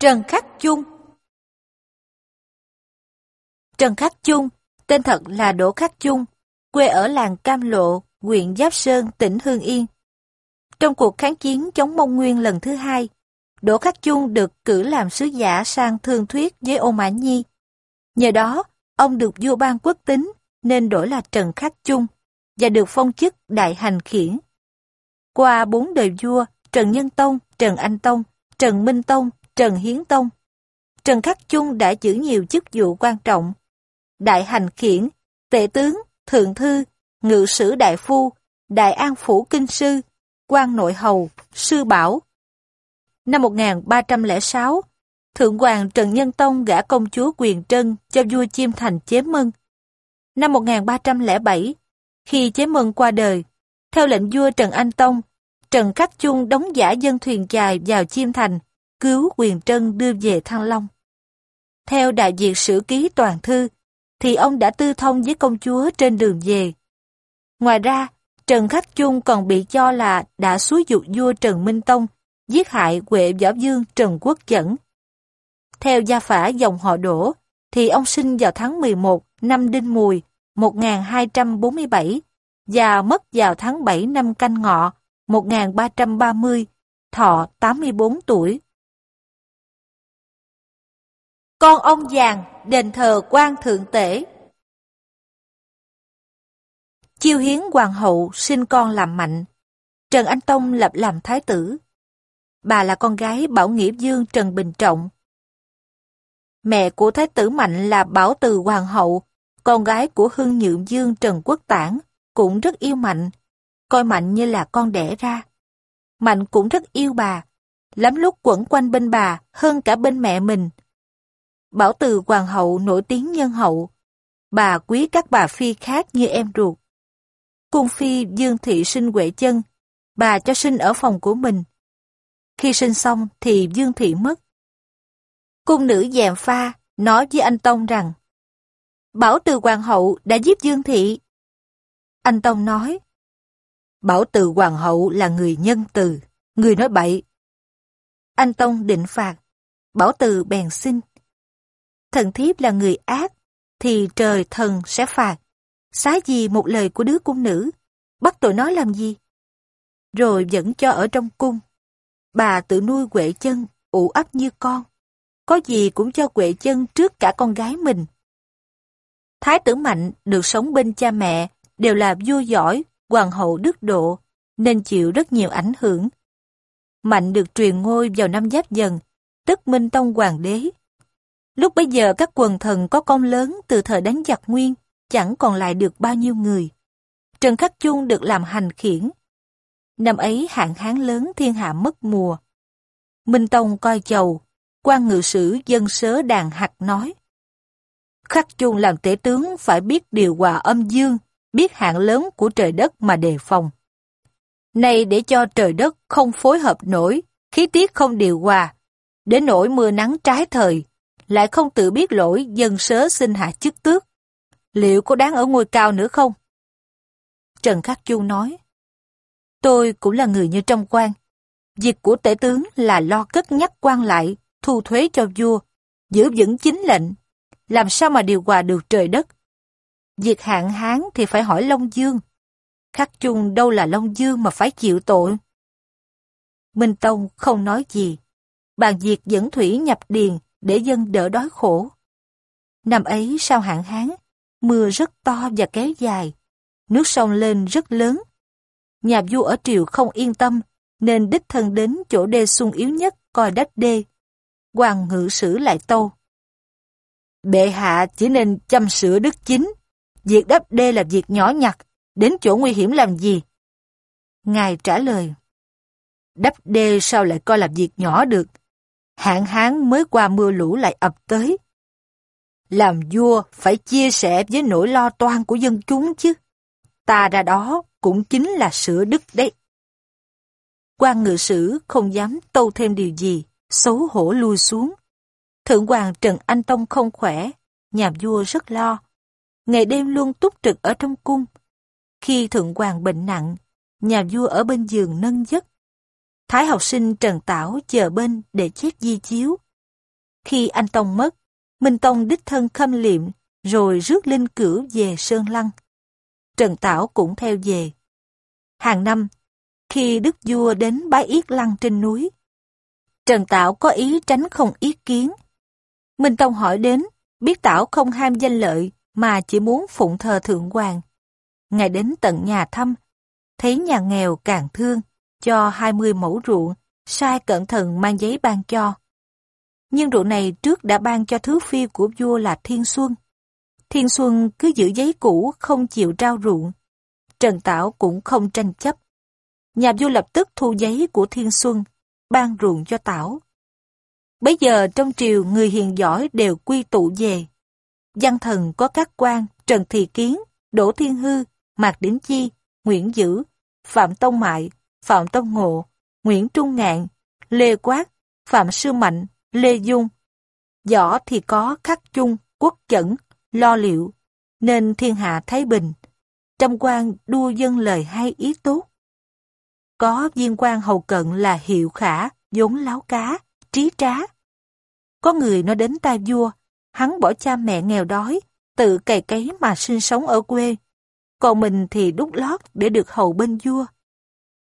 Trần Khắc Chung Trần Khắc Chung, tên thật là Đỗ Khắc Chung, quê ở làng Cam Lộ, huyện Giáp Sơn, tỉnh Hương Yên. Trong cuộc kháng chiến chống Mông Nguyên lần thứ hai, Đỗ Khắc Chung được cử làm sứ giả sang thương thuyết với Ô Mã Nhi. Nhờ đó, ông được vua ban quốc tính nên đổi là Trần Khắc Chung và được phong chức Đại Hành Khiển. Qua bốn đời vua Trần Nhân Tông, Trần Anh Tông, Trần Minh Tông, Trần Hiến Tông, Trần Khắc Chung đã giữ nhiều chức vụ quan trọng. Đại Hành Khiển, Tể Tướng, Thượng Thư, Ngự Sử Đại Phu, Đại An Phủ Kinh Sư, quan Nội Hầu, Sư Bảo. Năm 1306, Thượng hoàng Trần Nhân Tông gả công chúa Quyền Trân cho vua Chiêm Thành Chế Mân. Năm 1307, khi Chế Mân qua đời, theo lệnh vua Trần Anh Tông, Trần Khắc Chung đóng giả dân thuyền chài vào Chiêm Thành, cứu Quyền Trân đưa về Thăng Long. Theo đại diện sử ký toàn thư, thì ông đã tư thông với công chúa trên đường về. Ngoài ra, Trần Khắc Chung còn bị cho là đã xúi dục vua Trần Minh Tông giết hại Huệ Võ Dương Trần Quốc Dẫn. Theo gia phả dòng họ Đỗ, thì ông sinh vào tháng 11 năm Đinh Mùi 1247 và mất vào tháng 7 năm Canh Ngọ 1330, thọ 84 tuổi. Con ông vàng, đền thờ quan thượng tể. Chiêu hiến hoàng hậu sinh con làm mạnh. Trần Anh Tông lập làm thái tử. Bà là con gái Bảo Nghĩa Dương Trần Bình Trọng. Mẹ của thái tử Mạnh là Bảo Từ Hoàng hậu, con gái của Hưng Nhượng Dương Trần Quốc Tản, cũng rất yêu Mạnh, coi Mạnh như là con đẻ ra. Mạnh cũng rất yêu bà, lắm lúc quẩn quanh bên bà hơn cả bên mẹ mình. Bảo Từ Hoàng hậu nổi tiếng nhân hậu, bà quý các bà phi khác như em ruột. Cung phi Dương Thị sinh Huệ Chân, bà cho sinh ở phòng của mình. Khi sinh xong thì Dương Thị mất. Cung nữ dèm pha nói với anh Tông rằng Bảo Từ Hoàng hậu đã giết Dương Thị. Anh Tông nói Bảo Từ Hoàng hậu là người nhân từ, người nói bậy. Anh Tông định phạt, Bảo Từ bèn xin. Thần thiếp là người ác, thì trời thần sẽ phạt. Xá gì một lời của đứa cung nữ, bắt tội nó làm gì? Rồi vẫn cho ở trong cung. Bà tự nuôi quệ chân, ủ ấp như con. Có gì cũng cho quệ chân trước cả con gái mình. Thái tử Mạnh được sống bên cha mẹ đều là vua giỏi, hoàng hậu đức độ, nên chịu rất nhiều ảnh hưởng. Mạnh được truyền ngôi vào năm Giáp Dần, tức Minh Tông Hoàng đế. Lúc bấy giờ các quần thần có công lớn từ thời đánh giặc nguyên, chẳng còn lại được bao nhiêu người. Trần Khắc Chung được làm hành khiển. Năm ấy hạn hán lớn thiên hạ mất mùa. Minh Tông coi chầu, quan ngự sử dân sớ đàn hạt nói. Khắc Chung làm tể tướng phải biết điều hòa âm dương, biết hạn lớn của trời đất mà đề phòng. Này để cho trời đất không phối hợp nổi, khí tiết không điều hòa, để nổi mưa nắng trái thời, lại không tự biết lỗi dân sớ xin hạ chức tước. Liệu có đáng ở ngôi cao nữa không? Trần Khắc Chu nói, Tôi cũng là người như trong quan. Việc của tể tướng là lo cất nhắc quan lại, thu thuế cho vua, giữ vững chính lệnh. Làm sao mà điều hòa được trời đất? Việc hạn hán thì phải hỏi Long Dương. Khắc chung đâu là Long Dương mà phải chịu tội. Minh Tông không nói gì. Bàn việc dẫn thủy nhập điền để dân đỡ đói khổ. Năm ấy sau hạn hán, mưa rất to và kéo dài. Nước sông lên rất lớn. Nhà vua ở triều không yên tâm, nên đích thân đến chỗ đê sung yếu nhất coi đất đê. Hoàng ngự sử lại tâu. Bệ hạ chỉ nên chăm sửa đức chính. Việc đắp đê là việc nhỏ nhặt, đến chỗ nguy hiểm làm gì? Ngài trả lời. Đắp đê sao lại coi là việc nhỏ được? Hạn hán mới qua mưa lũ lại ập tới. Làm vua phải chia sẻ với nỗi lo toan của dân chúng chứ. Ta ra đó cũng chính là sửa đức đấy. quan ngự sử không dám tâu thêm điều gì, xấu hổ lui xuống. Thượng hoàng Trần Anh Tông không khỏe, nhà vua rất lo. Ngày đêm luôn túc trực ở trong cung. Khi thượng hoàng bệnh nặng, nhà vua ở bên giường nâng giấc. Thái học sinh Trần Tảo chờ bên để chép di chiếu, Khi anh Tông mất, Minh Tông đích thân khâm liệm, rồi rước linh cửu về Sơn Lăng. Trần Tảo cũng theo về. Hàng năm, khi Đức Vua đến bái yết lăng trên núi, Trần Tảo có ý tránh không ý kiến. Minh Tông hỏi đến, biết Tảo không ham danh lợi mà chỉ muốn phụng thờ Thượng Hoàng. Ngài đến tận nhà thăm, thấy nhà nghèo càng thương, cho 20 mẫu ruộng, sai cẩn thận mang giấy ban cho. Nhưng ruộng này trước đã ban cho thứ phi của vua là Thiên Xuân. Thiên Xuân cứ giữ giấy cũ không chịu trao ruộng. Trần Tảo cũng không tranh chấp. Nhà vua lập tức thu giấy của Thiên Xuân, ban ruộng cho Tảo. Bây giờ trong triều người hiền giỏi đều quy tụ về. Văn thần có các quan Trần Thị Kiến, Đỗ Thiên Hư, Mạc Đỉnh Chi, Nguyễn Dữ, Phạm Tông Mại, Phạm Tông Ngộ, Nguyễn Trung Ngạn, Lê Quát, Phạm Sư Mạnh, Lê Dung. Võ thì có Khắc Chung, Quốc Chẩn, Lo Liệu, nên thiên hạ thái bình. Trăm quan đua dân lời hay ý tốt. Có viên quan hầu cận là hiệu khả, vốn láo cá, trí trá. Có người nói đến ta vua, hắn bỏ cha mẹ nghèo đói, tự cày cấy mà sinh sống ở quê. Còn mình thì đút lót để được hầu bên vua.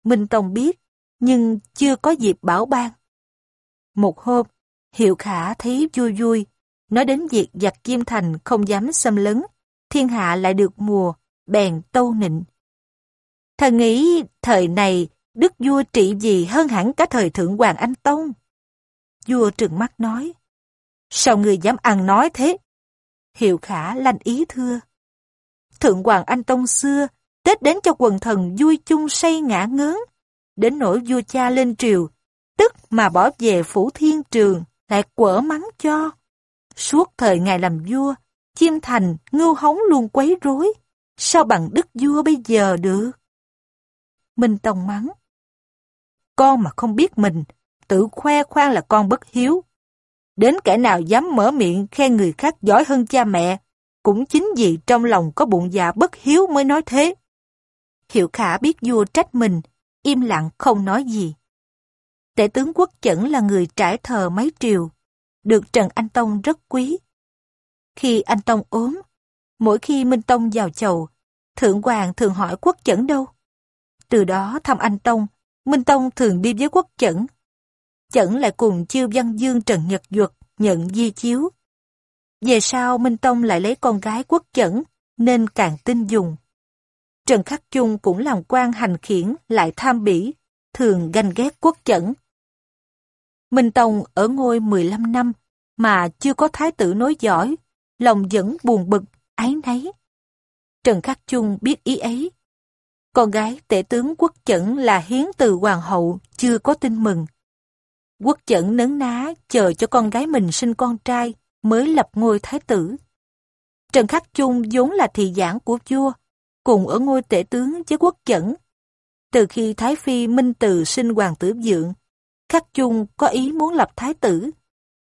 Minh Tông biết, nhưng chưa có dịp bảo ban. Một hôm, Hiệu Khả thấy vui vui, nói đến việc giặc Kim Thành không dám xâm lấn, thiên hạ lại được mùa, bèn tâu nịnh. Thần nghĩ thời này đức vua trị gì hơn hẳn cả thời thượng hoàng Anh Tông. Vua trừng mắt nói, sao người dám ăn nói thế? Hiệu khả lanh ý thưa. Thượng hoàng Anh Tông xưa, Tết đến cho quần thần vui chung say ngã ngớn, đến nỗi vua cha lên triều, tức mà bỏ về phủ thiên trường, lại quở mắng cho. Suốt thời ngài làm vua, chim thành, ngưu hống luôn quấy rối, sao bằng đức vua bây giờ được? Minh Tông mắng. Con mà không biết mình, tự khoe khoang là con bất hiếu. Đến kẻ nào dám mở miệng khen người khác giỏi hơn cha mẹ, cũng chính vì trong lòng có bụng dạ bất hiếu mới nói thế. Hiệu Khả biết vua trách mình, im lặng không nói gì. Tể tướng quốc chẩn là người trải thờ mấy triều, được Trần Anh Tông rất quý. Khi anh Tông ốm, mỗi khi Minh Tông vào chầu, Thượng Hoàng thường hỏi quốc chẩn đâu. Từ đó thăm anh Tông, Minh Tông thường đi với quốc chẩn. Chẩn lại cùng chiêu văn dương Trần Nhật Duật nhận di chiếu. Về sau Minh Tông lại lấy con gái quốc chẩn, nên càng tin dùng. Trần Khắc Chung cũng làm quan hành khiển lại tham bỉ, thường ganh ghét quốc chẩn. Minh Tông ở ngôi 15 năm mà chưa có thái tử nối giỏi, lòng vẫn buồn bực, ái náy. Trần Khắc Chung biết ý ấy. Con gái tể tướng quốc chẩn là hiến từ hoàng hậu, chưa có tin mừng. Quốc chẩn nấn ná chờ cho con gái mình sinh con trai mới lập ngôi thái tử. Trần Khắc Chung vốn là thị giảng của vua, cùng ở ngôi tể tướng với quốc chẩn. Từ khi Thái Phi Minh Từ sinh hoàng tử dượng, Khắc Chung có ý muốn lập thái tử,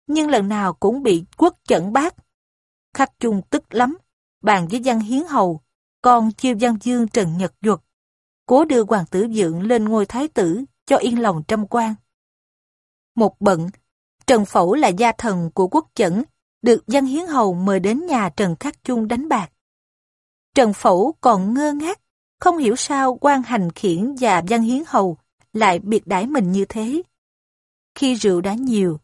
nhưng lần nào cũng bị quốc chẩn bác. Khắc Chung tức lắm, bàn với văn hiến hầu, con chiêu văn dương Trần Nhật Duật, cố đưa hoàng tử dượng lên ngôi thái tử cho yên lòng trăm quan. Một bận, Trần Phẩu là gia thần của quốc chẩn, được văn hiến hầu mời đến nhà Trần Khắc Chung đánh bạc. Trần Phẩu còn ngơ ngác, không hiểu sao quan hành khiển và văn hiến hầu lại biệt đãi mình như thế. Khi rượu đã nhiều,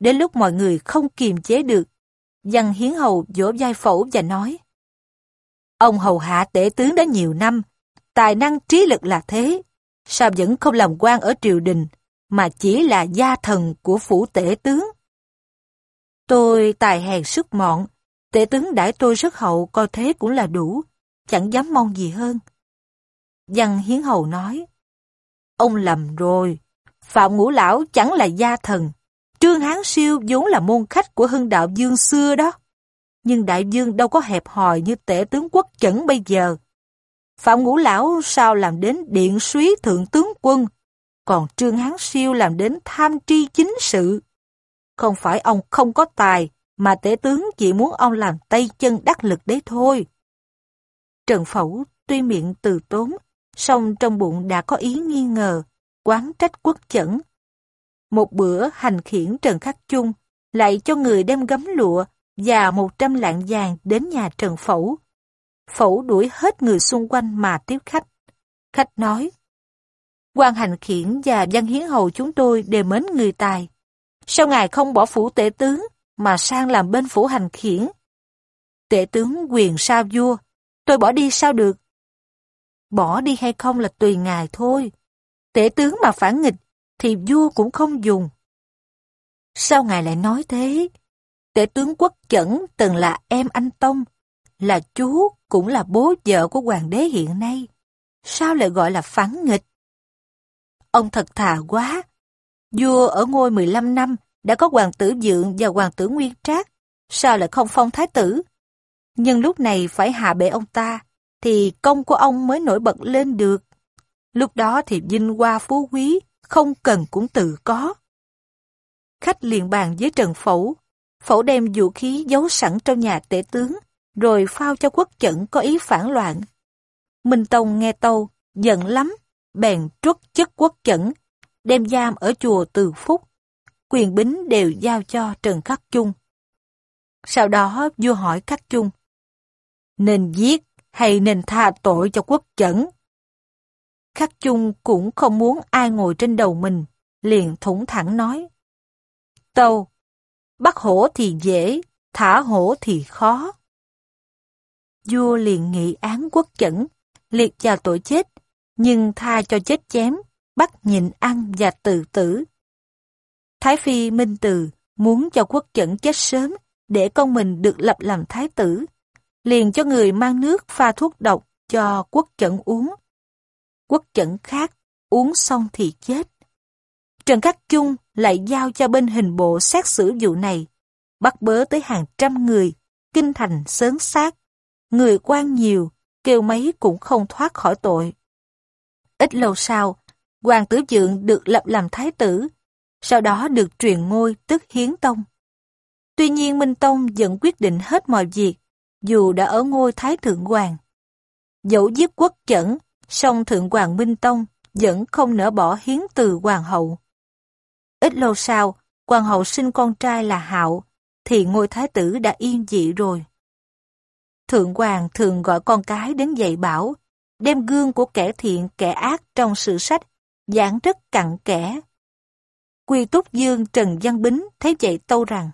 đến lúc mọi người không kiềm chế được, văn hiến hầu vỗ vai Phẩu và nói Ông hầu hạ tể tướng đã nhiều năm, tài năng trí lực là thế, sao vẫn không làm quan ở triều đình, mà chỉ là gia thần của phủ tể tướng. Tôi tài hèn sức mọn, tể tướng đãi tôi rất hậu coi thế cũng là đủ, chẳng dám mong gì hơn. Văn Hiến Hầu nói, ông lầm rồi, Phạm Ngũ Lão chẳng là gia thần, Trương Hán Siêu vốn là môn khách của hưng đạo dương xưa đó. Nhưng đại dương đâu có hẹp hòi như tể tướng quốc chẩn bây giờ. Phạm Ngũ Lão sao làm đến điện suý thượng tướng quân, còn Trương Hán Siêu làm đến tham tri chính sự. Không phải ông không có tài, mà tể tướng chỉ muốn ông làm tay chân đắc lực đấy thôi. Trần Phẩu tuy miệng từ tốn, song trong bụng đã có ý nghi ngờ, quán trách quốc chẩn. Một bữa hành khiển Trần Khắc Chung, lại cho người đem gấm lụa và một trăm lạng vàng đến nhà Trần Phẩu. Phẩu đuổi hết người xung quanh mà tiếp khách. Khách nói, quan hành khiển và văn hiến hầu chúng tôi đều mến người tài. Sao ngài không bỏ phủ tể tướng mà sang làm bên phủ hành khiển? Tể tướng quyền sao vua, tôi bỏ đi sao được? Bỏ đi hay không là tùy ngài thôi. Tể tướng mà phản nghịch thì vua cũng không dùng. Sao ngài lại nói thế? Tể tướng quốc chẩn từng là em anh Tông, là chú cũng là bố vợ của hoàng đế hiện nay. Sao lại gọi là phản nghịch? Ông thật thà quá. Vua ở ngôi 15 năm đã có hoàng tử dượng và hoàng tử nguyên trác. Sao lại không phong thái tử? Nhưng lúc này phải hạ bệ ông ta, thì công của ông mới nổi bật lên được. Lúc đó thì vinh hoa phú quý, không cần cũng tự có. Khách liền bàn với Trần Phẫu. Phẫu đem vũ khí giấu sẵn trong nhà tể tướng, rồi phao cho quốc chẩn có ý phản loạn. Minh Tông nghe tâu, giận lắm, bèn truất chức quốc chẩn, đem giam ở chùa Từ Phúc. Quyền bính đều giao cho Trần Khắc Chung. Sau đó vua hỏi Khắc Chung, nên giết hay nên tha tội cho quốc chẩn? Khắc Chung cũng không muốn ai ngồi trên đầu mình, liền thủng thẳng nói. Tâu, bắt hổ thì dễ, thả hổ thì khó. Vua liền nghị án quốc chẩn, liệt vào tội chết, nhưng tha cho chết chém, bắt nhịn ăn và tự tử. Thái Phi Minh Từ muốn cho quốc chẩn chết sớm để con mình được lập làm thái tử, liền cho người mang nước pha thuốc độc cho quốc chẩn uống. Quốc chẩn khác, uống xong thì chết. Trần Khắc Chung lại giao cho bên hình bộ xét xử vụ này, bắt bớ tới hàng trăm người, kinh thành sớm xác. Người quan nhiều, kêu mấy cũng không thoát khỏi tội. Ít lâu sau, Hoàng tử Dượng được lập làm thái tử, sau đó được truyền ngôi tức Hiến Tông. Tuy nhiên Minh Tông vẫn quyết định hết mọi việc, dù đã ở ngôi Thái Thượng Hoàng. Dẫu giết quốc chẩn, song Thượng Hoàng Minh Tông vẫn không nỡ bỏ hiến từ Hoàng hậu. Ít lâu sau, Hoàng hậu sinh con trai là Hạo, thì ngôi Thái tử đã yên dị rồi. Thượng Hoàng thường gọi con cái đến dạy bảo, đem gương của kẻ thiện kẻ ác trong sử sách, giảng rất cặn kẽ. Quy Túc Dương Trần Văn Bính thấy vậy tâu rằng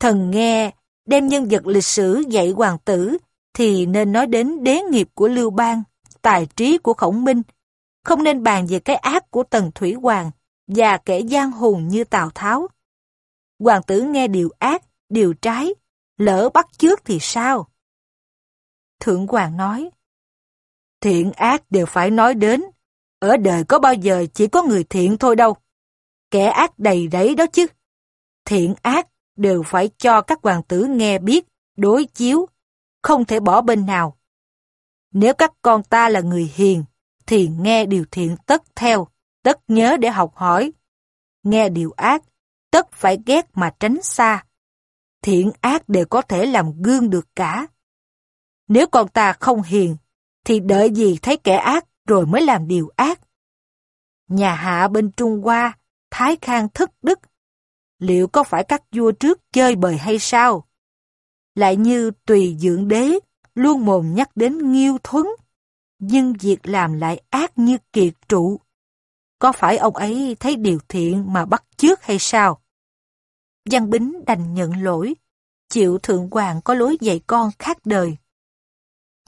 Thần nghe đem nhân vật lịch sử dạy hoàng tử thì nên nói đến đế nghiệp của Lưu Bang, tài trí của Khổng Minh, không nên bàn về cái ác của Tần Thủy Hoàng và kẻ gian hùng như Tào Tháo. Hoàng tử nghe điều ác, điều trái, lỡ bắt trước thì sao? Thượng Hoàng nói, thiện ác đều phải nói đến, ở đời có bao giờ chỉ có người thiện thôi đâu. Kẻ ác đầy rẫy đó chứ. Thiện ác đều phải cho các hoàng tử nghe biết, đối chiếu, không thể bỏ bên nào. Nếu các con ta là người hiền, thì nghe điều thiện tất theo, tất nhớ để học hỏi. Nghe điều ác, tất phải ghét mà tránh xa. Thiện ác đều có thể làm gương được cả. Nếu con ta không hiền, thì đợi gì thấy kẻ ác rồi mới làm điều ác. Nhà hạ bên Trung Hoa, Thái Khang thất đức, liệu có phải các vua trước chơi bời hay sao? Lại như tùy dưỡng đế, luôn mồm nhắc đến nghiêu thuấn, nhưng việc làm lại ác như kiệt trụ. Có phải ông ấy thấy điều thiện mà bắt trước hay sao? Văn Bính đành nhận lỗi, chịu Thượng Hoàng có lối dạy con khác đời.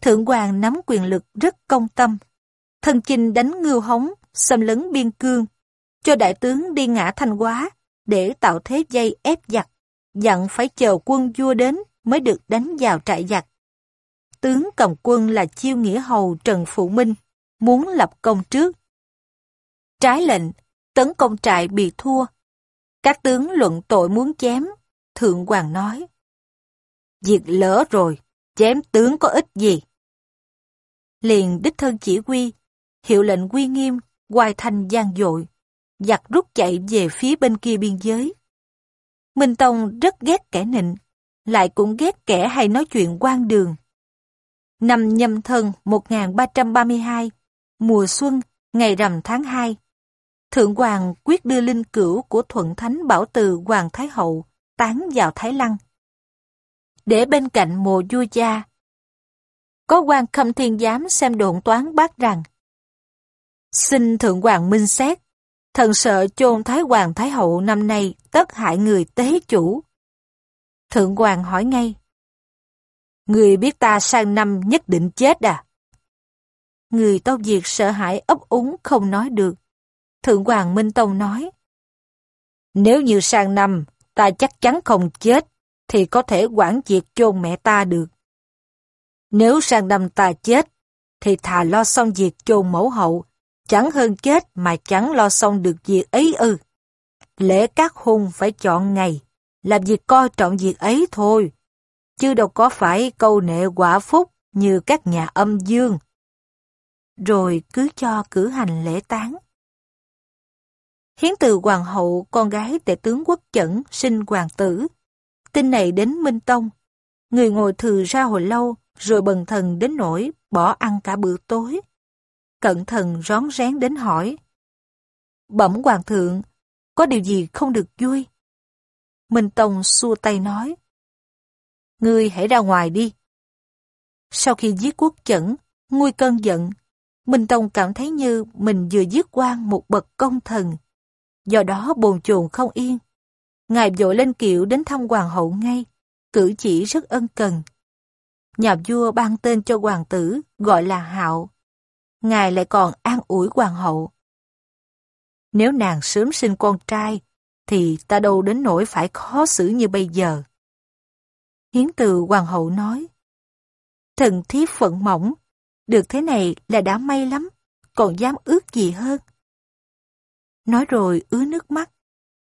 Thượng Hoàng nắm quyền lực rất công tâm. Thân chinh đánh ngưu hống, xâm lấn biên cương, cho đại tướng đi ngã thanh hóa để tạo thế dây ép giặc, dặn phải chờ quân vua đến mới được đánh vào trại giặc. Tướng cầm quân là chiêu nghĩa hầu Trần Phụ Minh, muốn lập công trước. Trái lệnh, tấn công trại bị thua. Các tướng luận tội muốn chém, Thượng Hoàng nói. Việc lỡ rồi, chém tướng có ích gì? Liền đích thân chỉ huy, hiệu lệnh quy nghiêm, hoài thành gian dội giặc rút chạy về phía bên kia biên giới. Minh Tông rất ghét kẻ nịnh, lại cũng ghét kẻ hay nói chuyện quan đường. Năm nhâm thân 1332, mùa xuân, ngày rằm tháng 2, Thượng Hoàng quyết đưa linh cửu của Thuận Thánh Bảo Từ Hoàng Thái Hậu tán vào Thái Lăng. Để bên cạnh mồ vua cha, có quan khâm thiên giám xem đồn toán bác rằng Xin Thượng Hoàng minh xét, thần sợ chôn Thái Hoàng Thái Hậu năm nay tất hại người tế chủ. Thượng Hoàng hỏi ngay, Người biết ta sang năm nhất định chết à? Người Tâu Diệt sợ hãi ấp úng không nói được. Thượng Hoàng Minh Tông nói, Nếu như sang năm ta chắc chắn không chết, thì có thể quản diệt chôn mẹ ta được. Nếu sang năm ta chết, thì thà lo xong việc chôn mẫu hậu, chẳng hơn chết mà chẳng lo xong được việc ấy ư. Lễ các hung phải chọn ngày, làm việc coi trọng việc ấy thôi, chứ đâu có phải câu nệ quả phúc như các nhà âm dương. Rồi cứ cho cử hành lễ tán. Hiến từ hoàng hậu, con gái tể tướng quốc chẩn, sinh hoàng tử. Tin này đến Minh Tông. Người ngồi thừ ra hồi lâu, rồi bần thần đến nỗi bỏ ăn cả bữa tối cẩn thận rón rén đến hỏi. Bẩm hoàng thượng, có điều gì không được vui? Minh Tông xua tay nói. Ngươi hãy ra ngoài đi. Sau khi giết quốc chẩn, nguôi cơn giận, Minh Tông cảm thấy như mình vừa giết quan một bậc công thần. Do đó bồn chồn không yên. Ngài vội lên kiệu đến thăm hoàng hậu ngay, cử chỉ rất ân cần. Nhà vua ban tên cho hoàng tử, gọi là Hạo. Ngài lại còn an ủi hoàng hậu. Nếu nàng sớm sinh con trai, thì ta đâu đến nỗi phải khó xử như bây giờ. Hiến từ hoàng hậu nói, Thần thiếp phận mỏng, được thế này là đã may lắm, còn dám ước gì hơn. Nói rồi ứa nước mắt.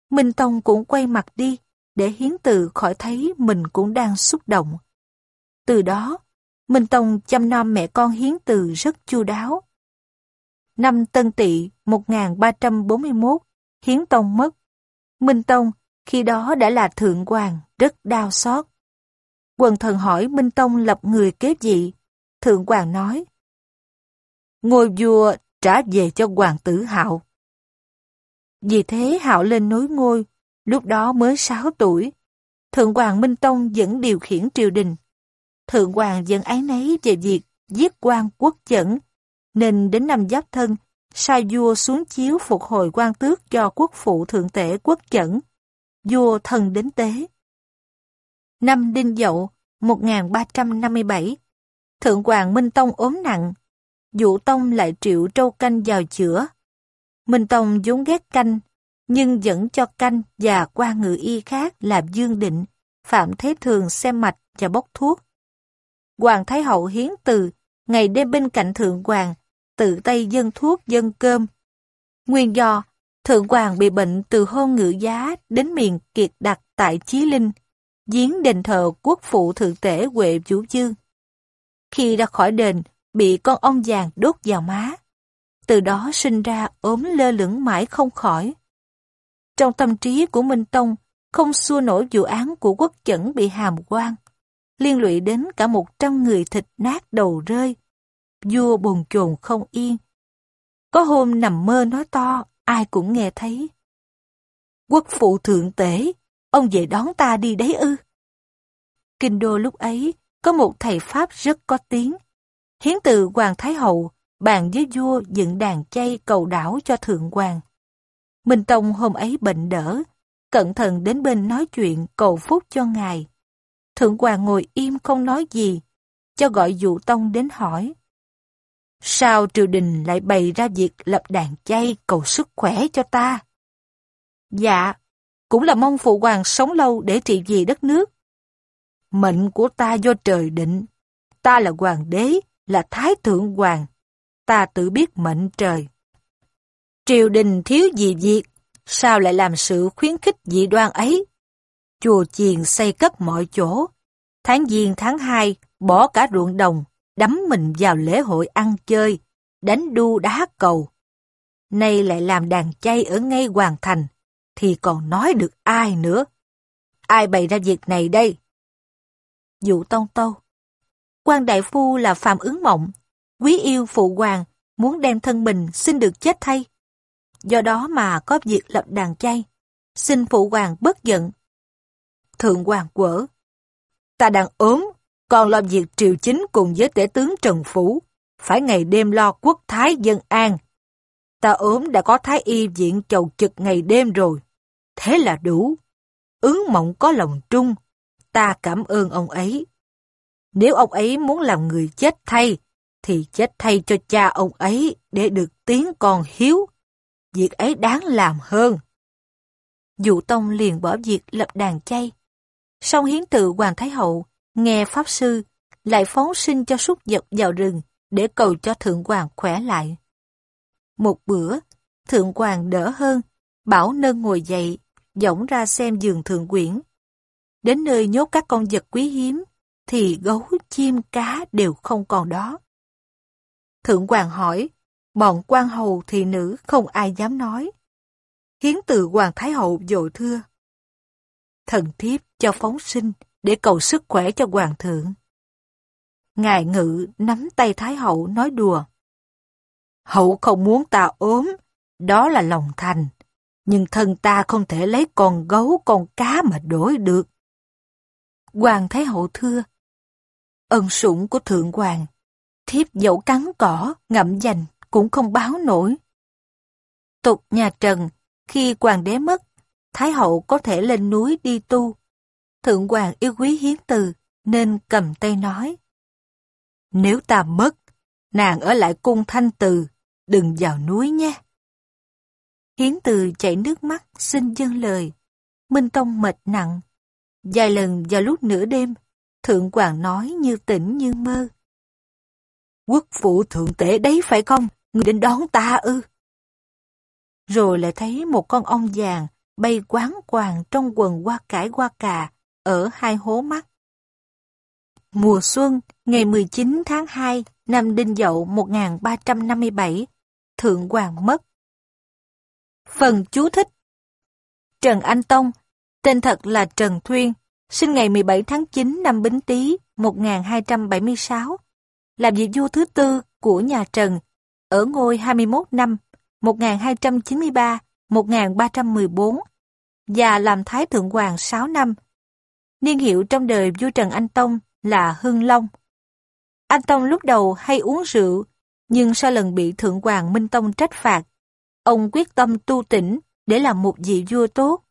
Minh Tông cũng quay mặt đi, để hiến từ khỏi thấy mình cũng đang xúc động. Từ đó, Minh Tông chăm nom mẹ con hiến từ rất chu đáo. Năm Tân Tỵ 1341, Hiến Tông mất. Minh Tông khi đó đã là thượng hoàng, rất đau xót. Quần thần hỏi Minh Tông lập người kế vị. Thượng hoàng nói, Ngôi vua trả về cho hoàng tử Hạo. Vì thế Hạo lên nối ngôi, lúc đó mới 6 tuổi. Thượng hoàng Minh Tông vẫn điều khiển triều đình. Thượng hoàng vẫn ái nấy về việc giết quan quốc chẩn, nên đến năm Giáp Thân, sai vua xuống chiếu phục hồi quan tước cho quốc phụ thượng tể quốc chẩn. Vua thần đến tế. Năm Đinh Dậu, 1357, Thượng hoàng Minh Tông ốm nặng, Dụ Tông lại triệu trâu canh vào chữa. Minh Tông vốn ghét canh, nhưng vẫn cho canh và qua ngự y khác là Dương Định, Phạm Thế Thường xem mạch và bốc thuốc. Hoàng Thái Hậu hiến từ, ngày đêm bên cạnh Thượng Hoàng, tự tay dân thuốc dân cơm. Nguyên do, Thượng Hoàng bị bệnh từ hôn ngự giá đến miền kiệt đặc tại Chí Linh, giếng đền thờ quốc phụ thượng tể Huệ Vũ Dương. Khi ra khỏi đền, bị con ong vàng đốt vào má. Từ đó sinh ra ốm lơ lửng mãi không khỏi. Trong tâm trí của Minh Tông, không xua nổi vụ án của quốc chẩn bị hàm quan, liên lụy đến cả một trăm người thịt nát đầu rơi. Vua bồn chồn không yên. Có hôm nằm mơ nói to, ai cũng nghe thấy. Quốc phụ thượng tể, ông về đón ta đi đấy ư. Kinh đô lúc ấy, có một thầy Pháp rất có tiếng. Hiến từ Hoàng Thái Hậu, bàn với vua dựng đàn chay cầu đảo cho Thượng Hoàng. Minh Tông hôm ấy bệnh đỡ, cẩn thận đến bên nói chuyện cầu phúc cho ngài. Thượng Hoàng ngồi im không nói gì, cho gọi dụ tông đến hỏi. Sao triều đình lại bày ra việc lập đàn chay cầu sức khỏe cho ta? Dạ, cũng là mong phụ hoàng sống lâu để trị vì đất nước. Mệnh của ta do trời định, ta là hoàng đế, là thái thượng hoàng, ta tự biết mệnh trời. Triều đình thiếu gì việc, sao lại làm sự khuyến khích dị đoan ấy? Chùa chiền xây cất mọi chỗ, tháng giêng tháng hai bỏ cả ruộng đồng, đắm mình vào lễ hội ăn chơi, đánh đu đá cầu. Nay lại làm đàn chay ở ngay hoàng thành, thì còn nói được ai nữa? Ai bày ra việc này đây? Dụ tông tâu. quan đại phu là Phạm ứng mộng, quý yêu phụ hoàng, muốn đem thân mình xin được chết thay. do đó mà có việc lập đàn chay. Xin phụ hoàng bất giận. Thượng hoàng quở. Ta đang ốm, còn làm việc triều chính cùng với tể tướng Trần Phủ, phải ngày đêm lo quốc thái dân an. Ta ốm đã có thái y viện chầu trực ngày đêm rồi. Thế là đủ. Ứng mộng có lòng trung, ta cảm ơn ông ấy. Nếu ông ấy muốn làm người chết thay, thì chết thay cho cha ông ấy để được tiếng con hiếu. Việc ấy đáng làm hơn. Dụ Tông liền bỏ việc lập đàn chay. Song hiến tự Hoàng Thái Hậu, nghe Pháp Sư, lại phóng sinh cho súc vật vào rừng để cầu cho Thượng Hoàng khỏe lại. Một bữa, Thượng Hoàng đỡ hơn, bảo nâng ngồi dậy, dõng ra xem giường Thượng Quyển. Đến nơi nhốt các con vật quý hiếm, thì gấu, chim, cá đều không còn đó. Thượng Hoàng hỏi, bọn quan hầu thị nữ không ai dám nói. Hiến từ Hoàng Thái Hậu dội thưa. Thần thiếp cho phóng sinh để cầu sức khỏe cho Hoàng thượng. Ngài ngự nắm tay Thái Hậu nói đùa. Hậu không muốn ta ốm, đó là lòng thành. Nhưng thân ta không thể lấy con gấu con cá mà đổi được. Hoàng Thái Hậu thưa, ân sủng của Thượng Hoàng, thiếp dẫu cắn cỏ, ngậm dành, cũng không báo nổi. Tục nhà Trần, khi hoàng đế mất, Thái hậu có thể lên núi đi tu. Thượng hoàng yêu quý hiến từ, nên cầm tay nói. Nếu ta mất, nàng ở lại cung thanh từ, đừng vào núi nhé. Hiến từ chảy nước mắt, xin dâng lời. Minh Tông mệt nặng. Vài lần vào lúc nửa đêm, Thượng Hoàng nói như tỉnh như mơ. Quốc phụ thượng tể đấy phải không? Người đến đón ta ư? Rồi lại thấy một con ong vàng bay quán quàng trong quần hoa cải hoa cà ở hai hố mắt. Mùa xuân, ngày 19 tháng 2 năm Đinh Dậu 1357, Thượng Hoàng mất. Phần chú thích Trần Anh Tông, tên thật là Trần Thuyên, sinh ngày 17 tháng 9 năm Bính Tý 1276, làm vị vua thứ tư của nhà Trần, ở ngôi 21 năm 1293-1314 và làm Thái Thượng Hoàng 6 năm. Niên hiệu trong đời vua Trần Anh Tông là Hưng Long. Anh Tông lúc đầu hay uống rượu, nhưng sau lần bị Thượng Hoàng Minh Tông trách phạt, ông quyết tâm tu tỉnh để làm một vị vua tốt.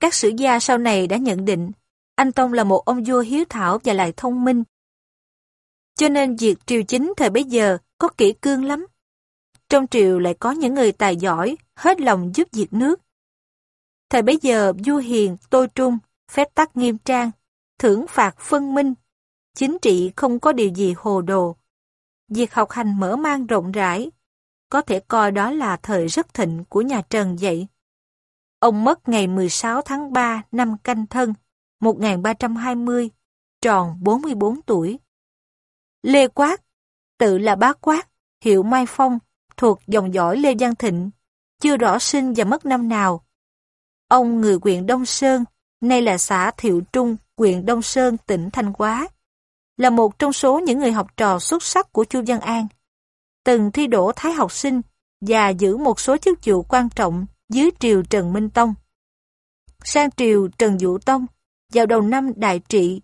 Các sử gia sau này đã nhận định anh Tông là một ông vua hiếu thảo và lại thông minh. Cho nên việc triều chính thời bấy giờ có kỹ cương lắm. Trong triều lại có những người tài giỏi, hết lòng giúp việc nước. Thời bấy giờ vua hiền, tôi trung, phép tắc nghiêm trang, thưởng phạt phân minh, chính trị không có điều gì hồ đồ. Việc học hành mở mang rộng rãi, có thể coi đó là thời rất thịnh của nhà Trần vậy. Ông mất ngày 16 tháng 3 năm canh thân, 1320, tròn 44 tuổi. Lê Quát, tự là bá Quát, hiệu Mai Phong, thuộc dòng dõi Lê Giang Thịnh, chưa rõ sinh và mất năm nào. Ông người huyện Đông Sơn, nay là xã Thiệu Trung, huyện Đông Sơn, tỉnh Thanh Hóa, là một trong số những người học trò xuất sắc của Chu Văn An. Từng thi đỗ thái học sinh và giữ một số chức vụ quan trọng dưới triều Trần Minh Tông. Sang triều Trần Vũ Tông, vào đầu năm đại trị,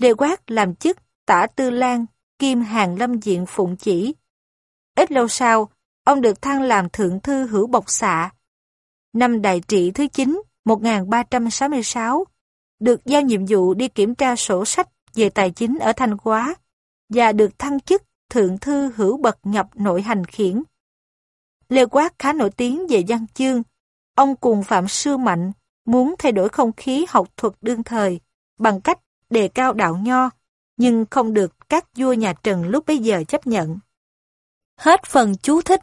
Lê Quát làm chức tả tư lan kim hàng lâm diện phụng chỉ. Ít lâu sau, ông được thăng làm thượng thư hữu bộc xạ. Năm đại trị thứ 9, 1366, được giao nhiệm vụ đi kiểm tra sổ sách về tài chính ở Thanh Hóa và được thăng chức thượng thư hữu bậc nhập nội hành khiển. Lê Quát khá nổi tiếng về văn chương. Ông cùng Phạm Sư Mạnh muốn thay đổi không khí học thuật đương thời bằng cách đề cao đạo nho, nhưng không được các vua nhà Trần lúc bấy giờ chấp nhận. Hết phần chú thích